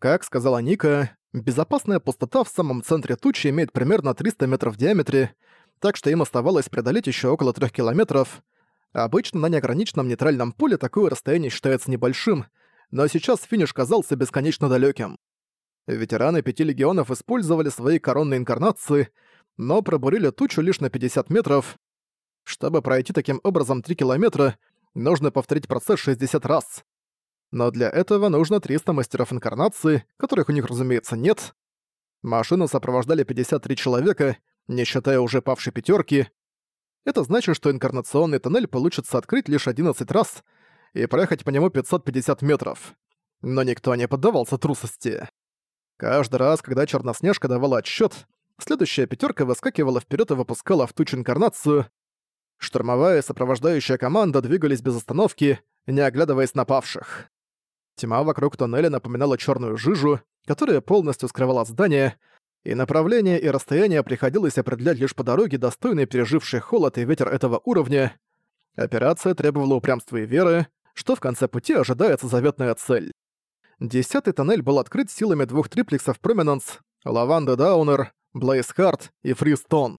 Как сказала Ника, безопасная пустота в самом центре тучи имеет примерно 300 метров в диаметре, так что им оставалось преодолеть еще около 3 километров. Обычно на неограниченном нейтральном поле такое расстояние считается небольшим, но сейчас финиш казался бесконечно далеким. Ветераны пяти легионов использовали свои коронные инкарнации, но пробурили тучу лишь на 50 метров. Чтобы пройти таким образом 3 километра, нужно повторить процесс 60 раз. Но для этого нужно 300 мастеров инкарнации, которых у них, разумеется, нет. Машину сопровождали 53 человека, не считая уже павшей пятерки. Это значит, что инкарнационный тоннель получится открыть лишь 11 раз и проехать по нему 550 метров. Но никто не поддавался трусости. Каждый раз, когда Черноснежка давала отсчет, следующая пятерка выскакивала вперед и выпускала в тучу инкарнацию. Штурмовая сопровождающая команда двигались без остановки, не оглядываясь на павших. Тьма вокруг тоннеля напоминала черную жижу, которая полностью скрывала здание, и направление и расстояние приходилось определять лишь по дороге, достойной пережившей холод и ветер этого уровня. Операция требовала упрямства и веры, что в конце пути ожидается заветная цель. Десятый тоннель был открыт силами двух триплексов Проминанс, Лаванда Даунер, Блейз Харт и Фристон.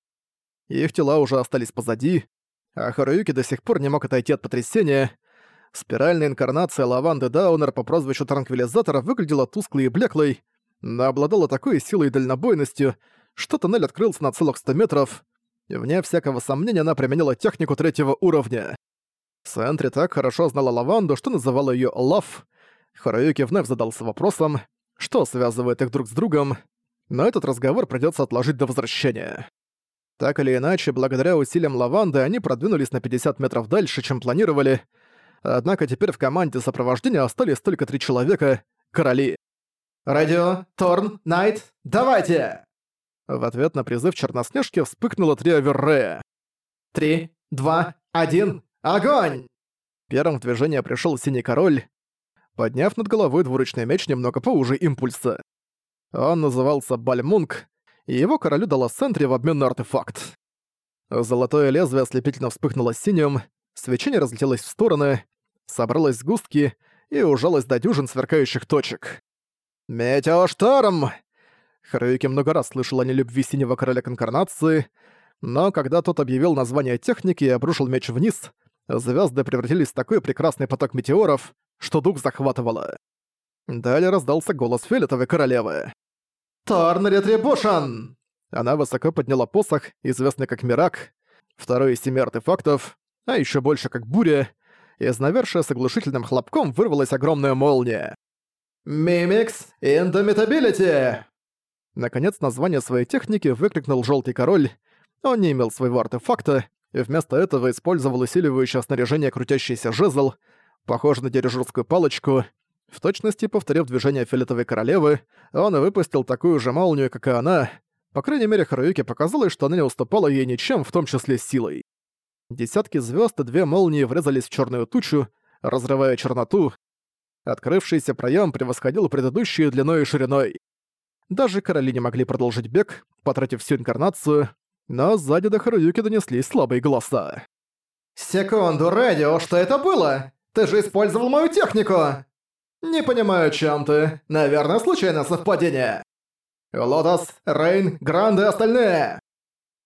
Их тела уже остались позади, а Харуюки до сих пор не мог отойти от потрясения. Спиральная инкарнация Лаванды Даунер по прозвищу Транквилизатора выглядела тусклой и блеклой, но обладала такой силой и дальнобойностью, что тоннель открылся на целых 100 метров. Вне всякого сомнения она применила технику третьего уровня. Сентри так хорошо знала Лаванду, что называла её Лав, Харуюки вновь задался вопросом, что связывает их друг с другом, но этот разговор придётся отложить до возвращения. Так или иначе, благодаря усилиям лаванды они продвинулись на 50 метров дальше, чем планировали, однако теперь в команде сопровождения остались только три человека — короли. «Радио, Торн, Найт, давайте!» В ответ на призыв Черноснежки вспыхнуло три Аверрея. «Три, два, один, огонь!» Первым в движение пришел Синий Король, подняв над головой двуручный меч немного поуже импульса. Он назывался Бальмунг, и его королю дала Сентри в обмен на артефакт. Золотое лезвие ослепительно вспыхнуло синим, свечение разлетелось в стороны, собралось сгустки и ужалось до дюжин сверкающих точек. «Метеошторм!» Харуюки много раз слышал о нелюбви Синего Короля к Инкарнации, но когда тот объявил название техники и обрушил меч вниз, звезды превратились в такой прекрасный поток метеоров, что дух захватывало. Далее раздался голос Фиолетовой Королевы. «Thorn Retribution!» Она высоко подняла посох, известный как Мирак, второй из семи артефактов, а еще больше как Буря, из навершия с оглушительным хлопком вырвалась огромная молния. «Mimic's Indomitability!» Наконец название своей техники выкрикнул Желтый Король. Он не имел своего артефакта, и вместо этого использовал усиливающее снаряжение крутящийся жезл, похожий на дирижерскую палочку. В точности повторив движение Фиолетовой Королевы, он выпустил такую же молнию, как и она. По крайней мере, Харуюке показалось, что она не уступала ей ничем, в том числе силой. Десятки звезд и две молнии врезались в черную тучу, разрывая черноту. Открывшийся проем превосходил предыдущие длиной и шириной. Даже короли не могли продолжить бег, потратив всю инкарнацию, но сзади до Харуюки донеслись слабые голоса. «Секунду, Радио, что это было? Ты же использовал мою технику!» «Не понимаю, чем ты. Наверное, случайное совпадение. Лотос, Рейн, Гранд и остальные!»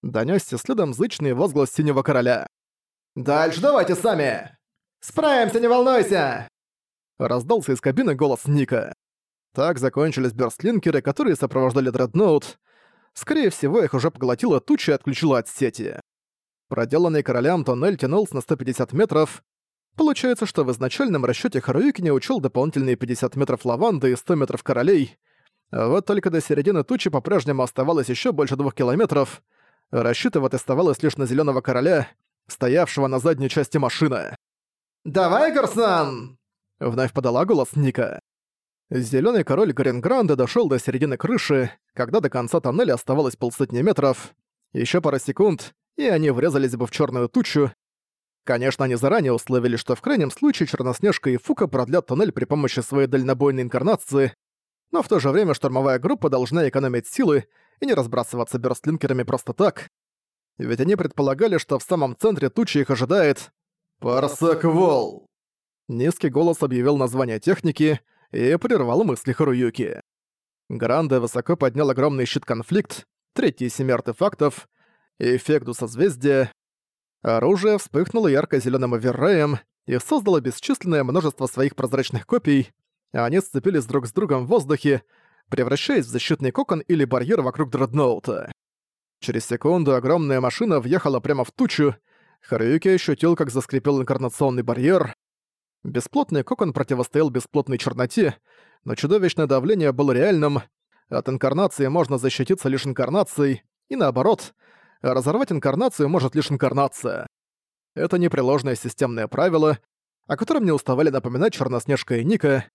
Донёсся следом зычный возглас Синего Короля. «Дальше давайте сами! Справимся, не волнуйся!» Раздался из кабины голос Ника. Так закончились бёрстлинкеры, которые сопровождали Дредноут. Скорее всего, их уже поглотила туча и отключила от сети. Проделанный королям тоннель тянулся на 150 метров, Получается, что в изначальном расчёте Харуюки не учёл дополнительные 50 метров лаванды и 100 метров королей. Вот только до середины тучи по-прежнему оставалось ещё больше двух километров. Рассчитывать оставалось лишь на зелёного короля, стоявшего на задней части машины. «Давай, Гарсан!» — вновь подала голос Ника. Зелёный король Грингранда дошёл до середины крыши, когда до конца тоннеля оставалось полсотни метров. Ещё пара секунд, и они врезались бы в чёрную тучу, Конечно, они заранее условили, что в крайнем случае Черноснежка и Фука продлят туннель при помощи своей дальнобойной инкарнации, но в то же время штурмовая группа должна экономить силы и не разбрасываться бёрстлинкерами просто так. Ведь они предполагали, что в самом центре тучи их ожидает... «Парсаквол!» Низкий голос объявил название техники, и прервал мысли Харуюки. Гранде высоко поднял огромный щит-конфликт, третий семи артефактов, эффект созвездия. Оружие вспыхнуло ярко зеленым оверреем и создало бесчисленное множество своих прозрачных копий, а они сцепились друг с другом в воздухе, превращаясь в защитный кокон или барьер вокруг дредноута. Через секунду огромная машина въехала прямо в тучу, Харуюки ощутил, как заскрипел инкарнационный барьер. Бесплотный кокон противостоял бесплотной черноте, но чудовищное давление было реальным. От инкарнации можно защититься лишь инкарнацией, и наоборот, разорвать инкарнацию может лишь инкарнация. Это непреложное системное правило, о котором не уставали напоминать Черноснежка и Ника.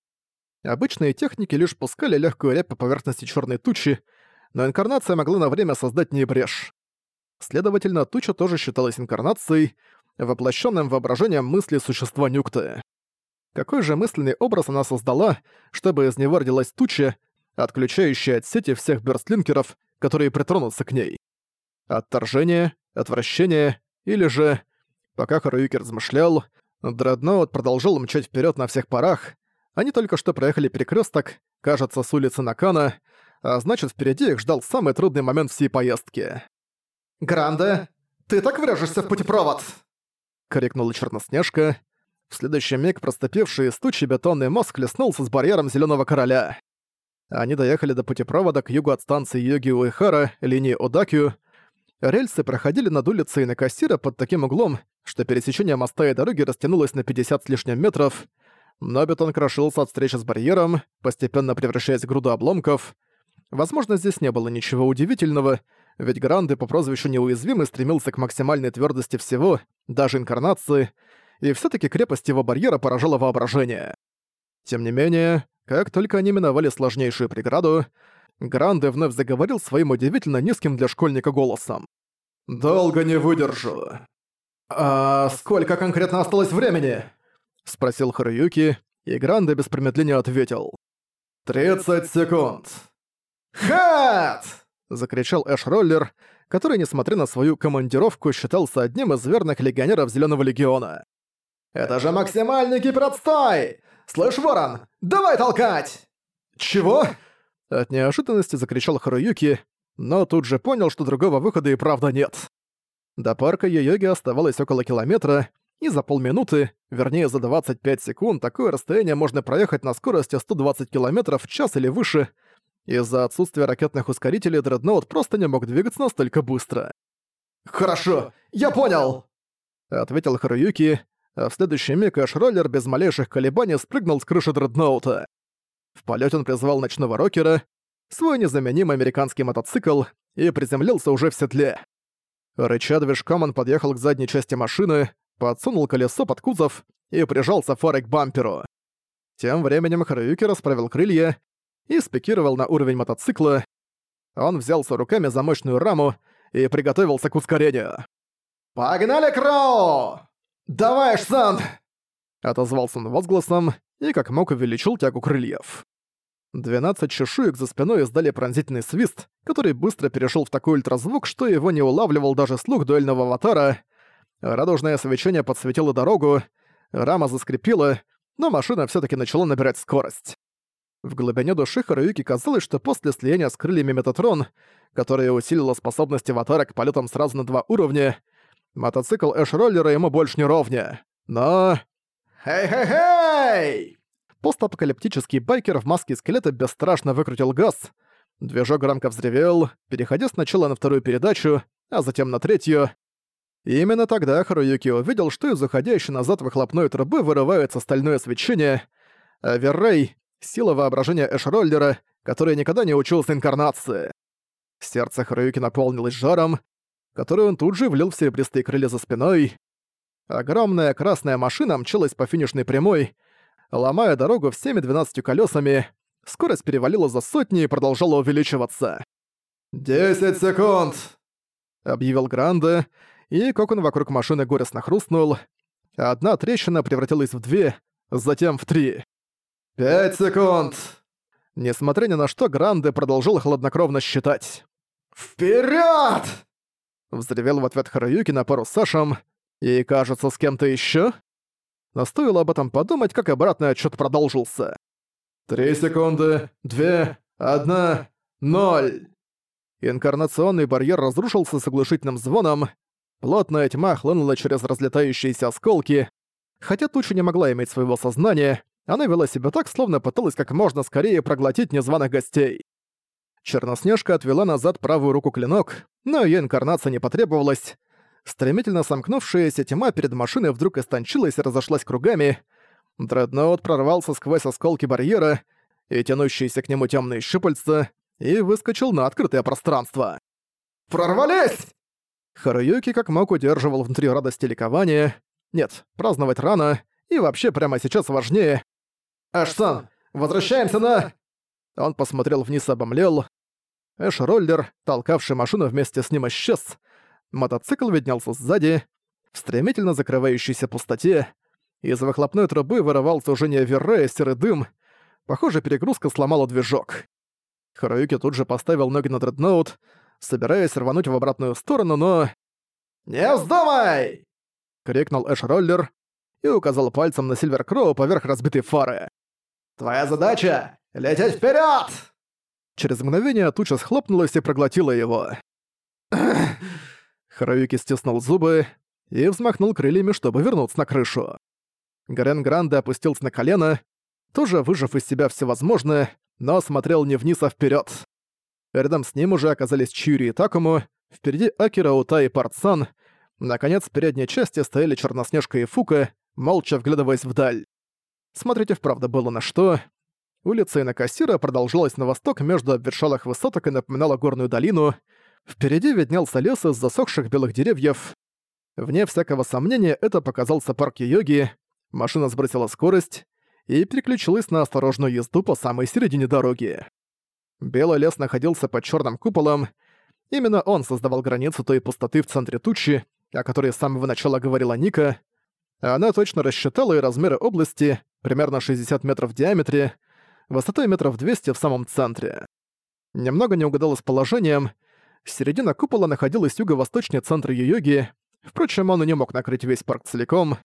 Обычные техники лишь пускали легкую рябь по поверхности черной тучи, но инкарнация могла на время создать не брешь. Следовательно, туча тоже считалась инкарнацией, воплощенным воображением мысли существа Нюкты. Какой же мысленный образ она создала, чтобы из него родилась туча, отключающая от сети всех бёрстлинкеров, которые притронутся к ней? Отторжение, отвращение или же... Пока Харуюки размышлял, Дредноут продолжил мчать вперед на всех парах. Они только что проехали перекресток, кажется, с улицы Накана, а значит, впереди их ждал самый трудный момент всей поездки. «Гранде, ты так врежешься в путепровод!» — крикнула Черноснежка. В следующий миг проступивший из тучи бетонный мозг хлестнулся с барьером Зеленого Короля. Они доехали до путепровода к югу от станции Йоги Уэхара, линии Одакю. Рельсы проходили над улицей Накасира под таким углом, что пересечение моста и дороги растянулось на 50 с лишним метров, но бетон крошился от встречи с барьером, постепенно превращаясь в груду обломков. Возможно, здесь не было ничего удивительного, ведь Гранды по прозвищу Неуязвимый стремился к максимальной твердости всего, даже инкарнации, и все таки крепость его барьера поражала воображение. Тем не менее, как только они миновали сложнейшую преграду, Гранде вновь заговорил своим удивительно низким для школьника голосом. «Долго не выдержу». «А сколько конкретно осталось времени?» — спросил Харуюки, и Гранде без промедления ответил. «Тридцать секунд». «Хэт!» закричал Эш-роллер, который, несмотря на свою командировку, считался одним из верных легионеров Зеленого легиона. «Это же максимальный гиперотстой! Слышь, ворон, давай толкать!» «Чего?» От неожиданности закричал Харуюки, но тут же понял, что другого выхода и правда нет. До парка Йоги оставалось около километра, и за полминуты, вернее за 25 секунд, такое расстояние можно проехать на скорости 120 км в час или выше — из-за отсутствия ракетных ускорителей Дредноут просто не мог двигаться настолько быстро. «Хорошо, я понял!» Ответил Харуюки, а в следующий миг Эш-роллер без малейших колебаний спрыгнул с крыши Дредноута. В полете он призвал ночного рокера, свой незаменимый американский мотоцикл, и приземлился уже в седле. Рыча движком он подъехал к задней части машины, подсунул колесо под кузов и прижался фарой к бамперу. Тем временем Харуюки расправил крылья и спикировал на уровень мотоцикла. Он взялся руками за мощную раму и приготовился к ускорению. «Погнали, Кроу! Давай, Шсанд!» Отозвался он возгласом и как мог увеличил тягу крыльев. Двенадцать чешуек за спиной издали пронзительный свист, который быстро перешел в такой ультразвук, что его не улавливал даже слух дуэльного аватара. Радужное свечение подсветило дорогу, рама заскрипела, но машина все таки начала набирать скорость. В глубине души Харуюки казалось, что после слияния с крыльями Метатрон, которое усилило способности Аватара к полетам сразу на два уровня, мотоцикл Эш-роллера ему больше не ровня. Но... «Хей-хей-хей!» Постапокалиптический байкер в маске скелета бесстрашно выкрутил газ. Движок громко взревел, переходя сначала на вторую передачу, а затем на третью. И именно тогда Харуюки увидел, что из уходящей назад выхлопной трубы вырывается стальное свечение, а Веррей, сила воображения Эшроллера, который никогда не учился инкарнации. Сердце Харуюки наполнилось жаром, который он тут же влил в серебристые крылья за спиной. Огромная красная машина мчалась по финишной прямой, ломая дорогу всеми двенадцатью колесами. Скорость перевалила за сотни и продолжала увеличиваться. «Десять секунд!» — объявил Гранде, и кокон вокруг машины горестно хрустнул. Одна трещина превратилась в две, затем в три. «Пять секунд!» Несмотря ни на что, Гранде продолжил хладнокровно считать. «Вперёд!» Взревел в ответ Харуюки на пару с Сашем. И, кажется, с кем-то ещё. Но стоило об этом подумать, как обратный отчёт продолжился. Три секунды, две, одна, ноль. Инкарнационный барьер разрушился с оглушительным звоном. Плотная тьма хлынула через разлетающиеся осколки. Хотя туча не могла иметь своего сознания, она вела себя так, словно пыталась как можно скорее проглотить незваных гостей. Черноснежка отвела назад правую руку клинок, но её инкарнация не потребовалась. Стремительно сомкнувшаяся тьма перед машиной вдруг истончилась и разошлась кругами. Дредноут прорвался сквозь осколки барьера и тянущиеся к нему тёмные щупальца и выскочил на открытое пространство. «Прорвались!» Харуюки как мог удерживал внутри радости ликования. Нет, праздновать рано, и вообще прямо сейчас важнее. «Эш-сан, возвращаемся на...» Он посмотрел вниз и обомлел. Эш-роллер, толкавший машину вместе с ним, исчез. Мотоцикл виднелся сзади, в стремительно закрывающейся пустоте. Из выхлопной трубы вырывался уже не Аверре, а серый дым. Похоже, перегрузка сломала движок. Харуюки тут же поставил ноги на дредноут, собираясь рвануть в обратную сторону, но... «Не вздумай!» — крикнул Эш-роллер и указал пальцем на Сильвер Кроу поверх разбитой фары. «Твоя задача — лететь вперед! Через мгновение туча схлопнулась и проглотила его. Харуюки стиснул зубы и взмахнул крыльями, чтобы вернуться на крышу. Гарен Гранде опустился на колено, тоже выжив из себя всевозможное, но смотрел не вниз, а вперед. Рядом с ним уже оказались Чиури и Такому, впереди Акира, Ута и Партсан. Наконец, в передней части стояли Черноснежка и Фука, молча вглядываясь вдаль. Смотреть и вправду было на что. Улица Инакасира продолжалась на восток между обветшалых высоток и напоминала горную долину. Впереди виднелся лес из засохших белых деревьев. Вне всякого сомнения, это показался парк йоги. Машина сбросила скорость и переключилась на осторожную езду по самой середине дороги. Белый лес находился под черным куполом. Именно он создавал границу той пустоты в центре тучи, о которой с самого начала говорила Ника. Она точно рассчитала и размеры области, примерно 60 метров в диаметре, высотой метров 200 в самом центре. Немного не угадала с положением. Середина купола находилась юго-восточнее центра Йоги. Впрочем, он и не мог накрыть весь парк целиком.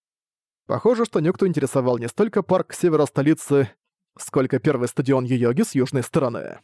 Похоже, что никто интересовал не столько парк севера столицы, сколько первый стадион Йоги с южной стороны.